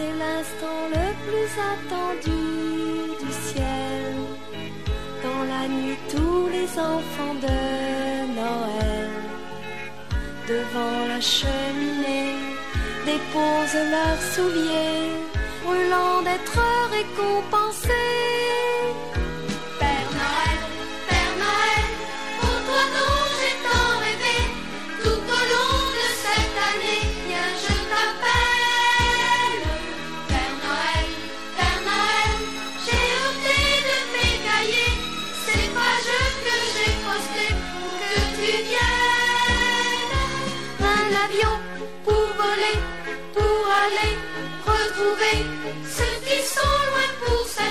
l'instant le plus attendu du ciel. Dans la nuit, tous les enfants de Noël, devant la cheminée, déposent leurs souliers, brûlant d'être récompensés. Avion pour voler, pour aller retrouver ceux qui sont loin pour année.